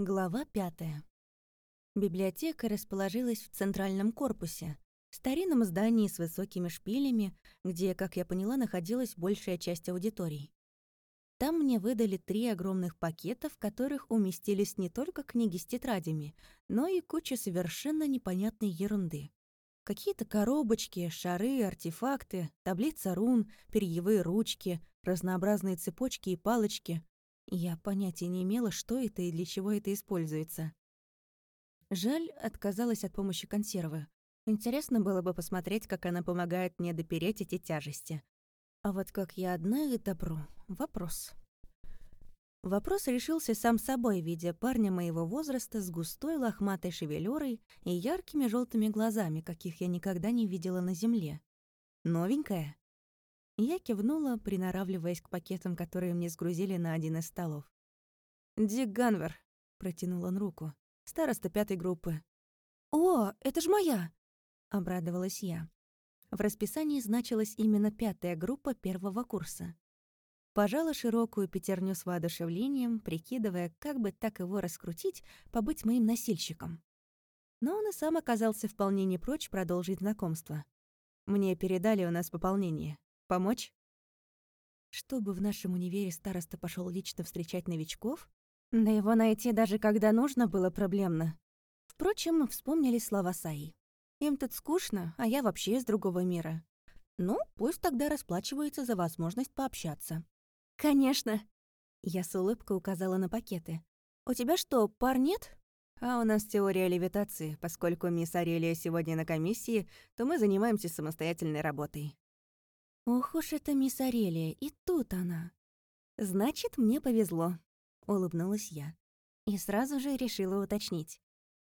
Глава пятая. Библиотека расположилась в центральном корпусе, старинном здании с высокими шпилями, где, как я поняла, находилась большая часть аудиторий. Там мне выдали три огромных пакета, в которых уместились не только книги с тетрадями, но и куча совершенно непонятной ерунды. Какие-то коробочки, шары, артефакты, таблица рун, перьевые ручки, разнообразные цепочки и палочки. Я понятия не имела, что это и для чего это используется. Жаль, отказалась от помощи консервы. Интересно было бы посмотреть, как она помогает мне допереть эти тяжести. А вот как я одна и добру — вопрос. Вопрос решился сам собой, видя парня моего возраста с густой лохматой шевелюрой и яркими желтыми глазами, каких я никогда не видела на земле. Новенькая? Я кивнула, приноравливаясь к пакетам, которые мне сгрузили на один из столов. «Дик Ганвер», — протянул он руку, — «староста пятой группы». «О, это ж моя!» — обрадовалась я. В расписании значилась именно пятая группа первого курса. Пожала широкую пятерню с воодушевлением, прикидывая, как бы так его раскрутить, побыть моим носильщиком. Но он и сам оказался вполне не прочь продолжить знакомство. Мне передали у нас пополнение. Помочь? Чтобы в нашем универе староста пошел лично встречать новичков? Да его найти даже когда нужно было проблемно. Впрочем, вспомнили слова Саи. Им тут скучно, а я вообще из другого мира. Ну, пусть тогда расплачивается за возможность пообщаться. «Конечно!» Я с улыбкой указала на пакеты. «У тебя что, пар нет?» «А у нас теория левитации. Поскольку мисс Арелия сегодня на комиссии, то мы занимаемся самостоятельной работой. Ох уж это мисс Арелия, и тут она. Значит, мне повезло, улыбнулась я. И сразу же решила уточнить.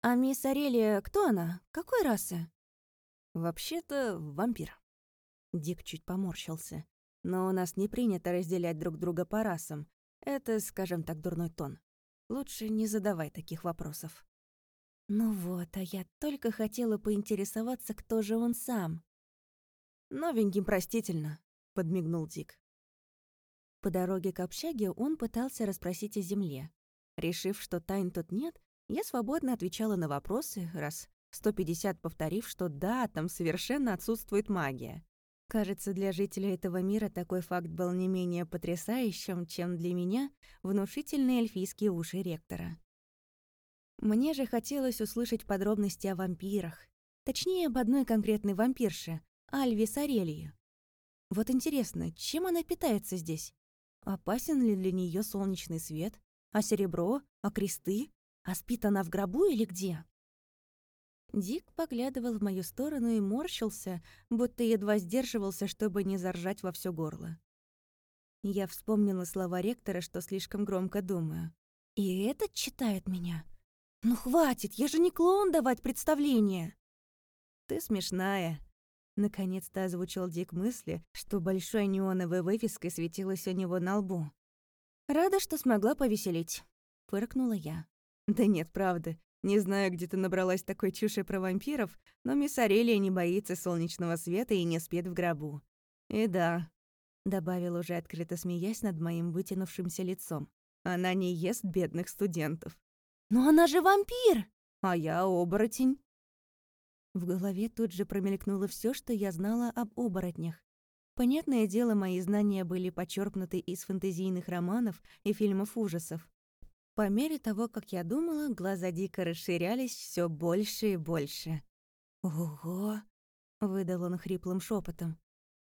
А мисс Арелия, кто она? Какой расы? Вообще-то вампир. Дик чуть поморщился. Но у нас не принято разделять друг друга по расам. Это, скажем так, дурной тон. Лучше не задавай таких вопросов. Ну вот, а я только хотела поинтересоваться, кто же он сам. «Новеньким простительно», — подмигнул Дик. По дороге к общаге он пытался расспросить о земле. Решив, что тайн тут нет, я свободно отвечала на вопросы, раз 150 повторив, что да, там совершенно отсутствует магия. Кажется, для жителей этого мира такой факт был не менее потрясающим, чем для меня внушительные эльфийские уши ректора. Мне же хотелось услышать подробности о вампирах. Точнее, об одной конкретной вампирше, Альви Сарелии. Вот интересно, чем она питается здесь? Опасен ли для нее солнечный свет? А серебро? А кресты? А спит она в гробу или где? Дик поглядывал в мою сторону и морщился, будто едва сдерживался, чтобы не заржать во все горло. Я вспомнила слова ректора, что слишком громко думаю. «И этот читает меня? Ну хватит, я же не клоун давать представление!» «Ты смешная», Наконец-то озвучил Дик мысли, что большой неоновой вывеской светилась у него на лбу. «Рада, что смогла повеселить», — фыркнула я. «Да нет, правда. Не знаю, где ты набралась такой чуши про вампиров, но мисс Арелия не боится солнечного света и не спит в гробу. И да», — добавил уже открыто смеясь над моим вытянувшимся лицом, «она не ест бедных студентов». «Но она же вампир!» «А я оборотень», в голове тут же промелькнуло все, что я знала об оборотнях. Понятное дело, мои знания были почерпнуты из фэнтезийных романов и фильмов ужасов. По мере того, как я думала, глаза дико расширялись все больше и больше. «Ого!» — выдал он хриплым шепотом.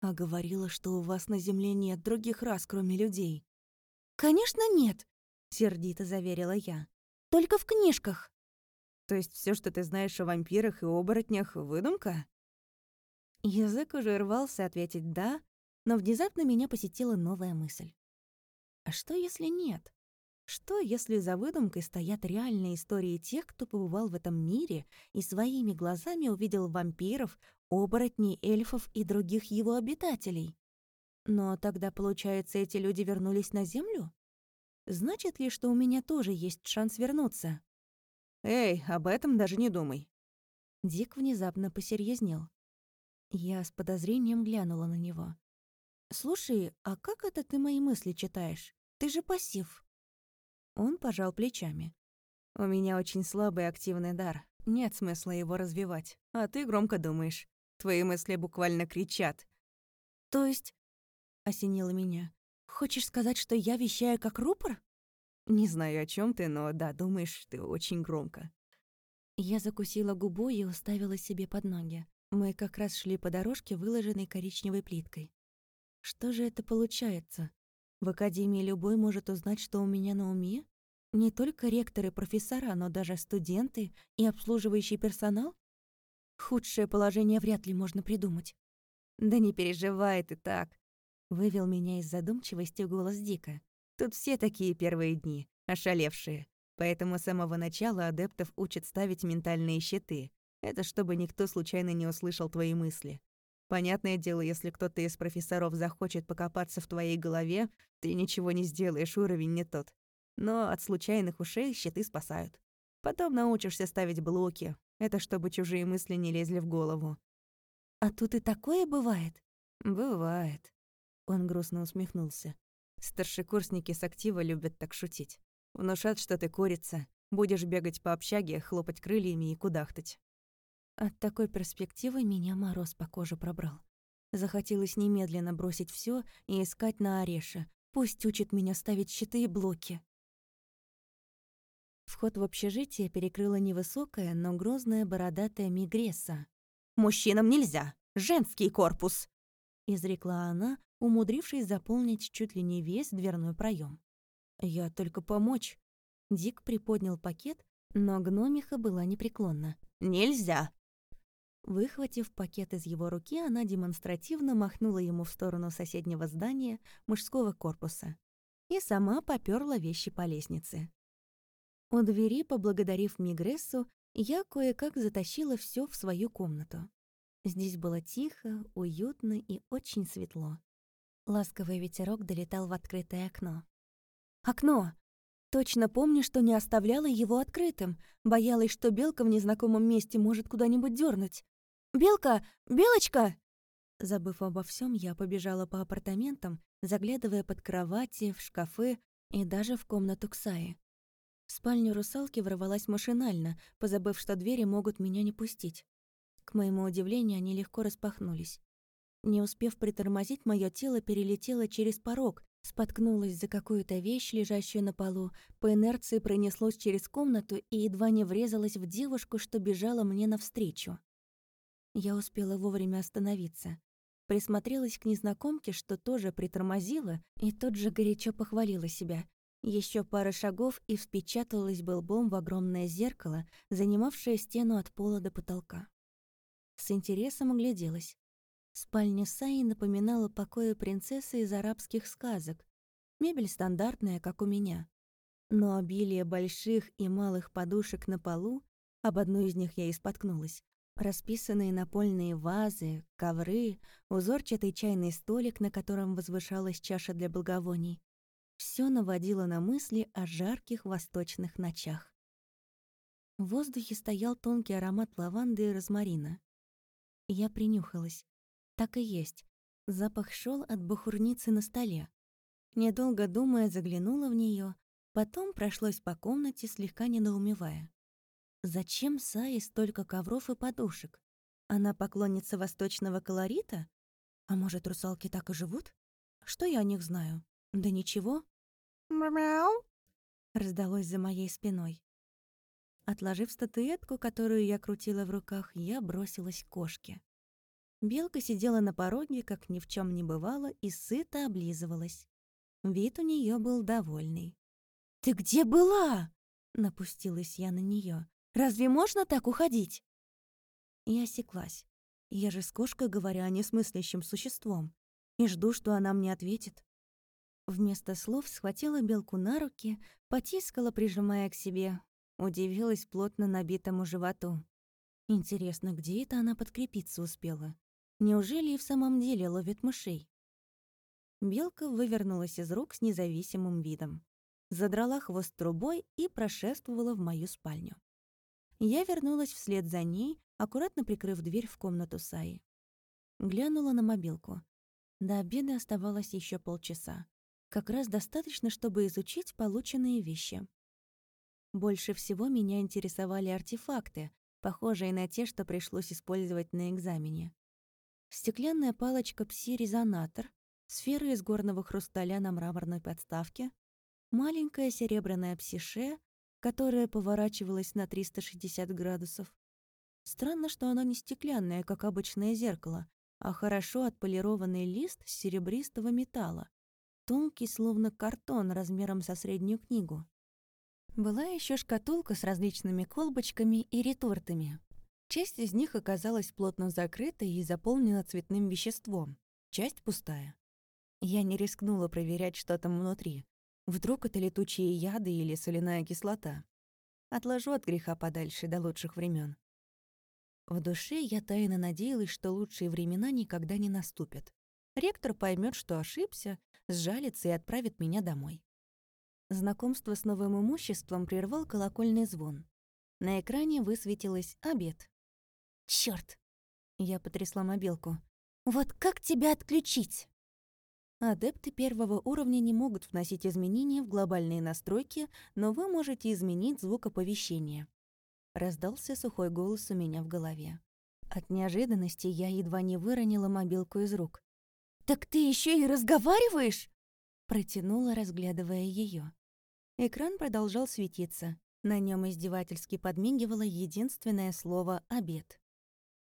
«А говорила, что у вас на Земле нет других рас, кроме людей». «Конечно нет!» — сердито заверила я. «Только в книжках». То есть все, что ты знаешь о вампирах и оборотнях, выдумка? Язык уже рвался ответить «да», но внезапно меня посетила новая мысль. А что, если нет? Что, если за выдумкой стоят реальные истории тех, кто побывал в этом мире и своими глазами увидел вампиров, оборотней, эльфов и других его обитателей? Но тогда, получается, эти люди вернулись на Землю? Значит ли, что у меня тоже есть шанс вернуться? «Эй, об этом даже не думай». Дик внезапно посерьезнел. Я с подозрением глянула на него. «Слушай, а как это ты мои мысли читаешь? Ты же пассив». Он пожал плечами. У меня очень слабый активный дар. Нет смысла его развивать. А ты громко думаешь. Твои мысли буквально кричат. То есть, осенило меня, хочешь сказать, что я вещаю как рупор? Не знаю, о чем ты, но да, думаешь ты очень громко. Я закусила губу и уставила себе под ноги. Мы как раз шли по дорожке, выложенной коричневой плиткой. Что же это получается? В академии любой может узнать, что у меня на уме? Не только ректоры, профессора, но даже студенты и обслуживающий персонал? Худшее положение вряд ли можно придумать. «Да не переживай ты так», — вывел меня из задумчивости голос Дика. «Тут все такие первые дни, ошалевшие. Поэтому с самого начала адептов учат ставить ментальные щиты. Это чтобы никто случайно не услышал твои мысли. Понятное дело, если кто-то из профессоров захочет покопаться в твоей голове, ты ничего не сделаешь, уровень не тот но от случайных ушей щиты спасают. Потом научишься ставить блоки. Это чтобы чужие мысли не лезли в голову. А тут и такое бывает? Бывает. Он грустно усмехнулся. Старшекурсники с актива любят так шутить. Внушат, что ты курица, будешь бегать по общаге, хлопать крыльями и кудахтать. От такой перспективы меня мороз по коже пробрал. Захотелось немедленно бросить все и искать на Ореша. Пусть учит меня ставить щиты и блоки. Вход в общежитие перекрыла невысокая, но грозная бородатая мигресса. «Мужчинам нельзя! Женский корпус!» изрекла она, умудрившись заполнить чуть ли не весь дверной проем. «Я только помочь». Дик приподнял пакет, но гномиха была непреклонна. «Нельзя!» Выхватив пакет из его руки, она демонстративно махнула ему в сторону соседнего здания мужского корпуса и сама попёрла вещи по лестнице. У двери, поблагодарив Мигрессу, я кое-как затащила все в свою комнату. Здесь было тихо, уютно и очень светло. Ласковый ветерок долетал в открытое окно. «Окно!» Точно помню, что не оставляла его открытым, боялась, что белка в незнакомом месте может куда-нибудь дернуть. «Белка! Белочка!» Забыв обо всем, я побежала по апартаментам, заглядывая под кровати, в шкафы и даже в комнату Ксаи. В спальню русалки ворвалась машинально, позабыв, что двери могут меня не пустить. К моему удивлению, они легко распахнулись. Не успев притормозить, мое тело перелетело через порог, споткнулось за какую-то вещь, лежащую на полу, по инерции пронеслось через комнату и едва не врезалось в девушку, что бежала мне навстречу. Я успела вовремя остановиться. Присмотрелась к незнакомке, что тоже притормозила, и тут же горячо похвалила себя. Еще пара шагов и впечаталась бы лбом в огромное зеркало, занимавшее стену от пола до потолка. С интересом огляделась. Спальня Саи напоминала покои принцессы из арабских сказок. Мебель стандартная, как у меня. Но обилие больших и малых подушек на полу, об одной из них я и споткнулась, расписанные напольные вазы, ковры, узорчатый чайный столик, на котором возвышалась чаша для благовоний, все наводило на мысли о жарких восточных ночах. В воздухе стоял тонкий аромат лаванды и розмарина. Я принюхалась. Так и есть. Запах шел от бахурницы на столе. Недолго думая, заглянула в нее, потом прошлась по комнате, слегка недоумевая. Зачем Сае столько ковров и подушек? Она поклонница восточного колорита? А может, русалки так и живут? Что я о них знаю? Да ничего. «Мяу!» раздалось за моей спиной. Отложив статуэтку, которую я крутила в руках, я бросилась к кошке. Белка сидела на пороге, как ни в чем не бывало, и сыто облизывалась. Вид у нее был довольный. «Ты где была?» — напустилась я на нее. «Разве можно так уходить?» Я осеклась. Я же с кошкой говорю о несмыслящем существом. И жду, что она мне ответит. Вместо слов схватила белку на руки, потискала, прижимая к себе. Удивилась плотно набитому животу. Интересно, где это она подкрепиться успела? Неужели и в самом деле ловит мышей? Белка вывернулась из рук с независимым видом. Задрала хвост трубой и прошествовала в мою спальню. Я вернулась вслед за ней, аккуратно прикрыв дверь в комнату Саи. Глянула на мобилку. До обеда оставалось еще полчаса. Как раз достаточно, чтобы изучить полученные вещи. Больше всего меня интересовали артефакты, похожие на те, что пришлось использовать на экзамене. Стеклянная палочка пси-резонатор, сфера из горного хрусталя на мраморной подставке, маленькая серебряная псише, которая поворачивалась на 360 градусов. Странно, что она не стеклянная, как обычное зеркало, а хорошо отполированный лист серебристого металла, тонкий, словно картон размером со среднюю книгу. Была еще шкатулка с различными колбочками и ретортами. Часть из них оказалась плотно закрытой и заполнена цветным веществом, часть пустая. Я не рискнула проверять, что там внутри. Вдруг это летучие яды или соляная кислота. Отложу от греха подальше до лучших времен. В душе я тайно надеялась, что лучшие времена никогда не наступят. Ректор поймет, что ошибся, сжалится и отправит меня домой. Знакомство с новым имуществом прервал колокольный звон. На экране высветилось «Обед». Черт! Я потрясла мобилку. «Вот как тебя отключить?» Адепты первого уровня не могут вносить изменения в глобальные настройки, но вы можете изменить звук оповещения. Раздался сухой голос у меня в голове. От неожиданности я едва не выронила мобилку из рук. «Так ты еще и разговариваешь?» Протянула, разглядывая ее. Экран продолжал светиться. На нем издевательски подмигивало единственное слово «обед».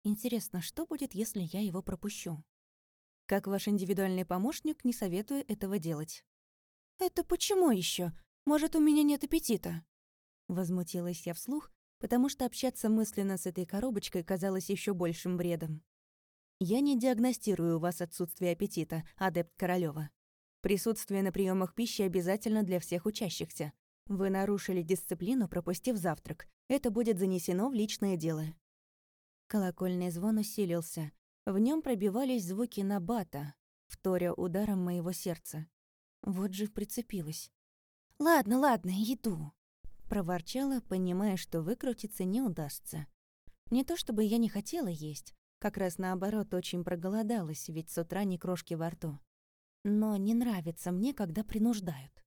Интересно, что будет, если я его пропущу? Как ваш индивидуальный помощник, не советую этого делать». «Это почему еще? Может, у меня нет аппетита?» Возмутилась я вслух, потому что общаться мысленно с этой коробочкой казалось еще большим бредом. «Я не диагностирую у вас отсутствие аппетита, адепт Королёва. Присутствие на приемах пищи обязательно для всех учащихся. Вы нарушили дисциплину, пропустив завтрак. Это будет занесено в личное дело». Колокольный звон усилился, в нем пробивались звуки набата, вторя ударом моего сердца. Вот же прицепилась. «Ладно, ладно, иду», — проворчала, понимая, что выкрутиться не удастся. Не то чтобы я не хотела есть, как раз наоборот очень проголодалась, ведь с утра ни крошки во рту. Но не нравится мне, когда принуждают.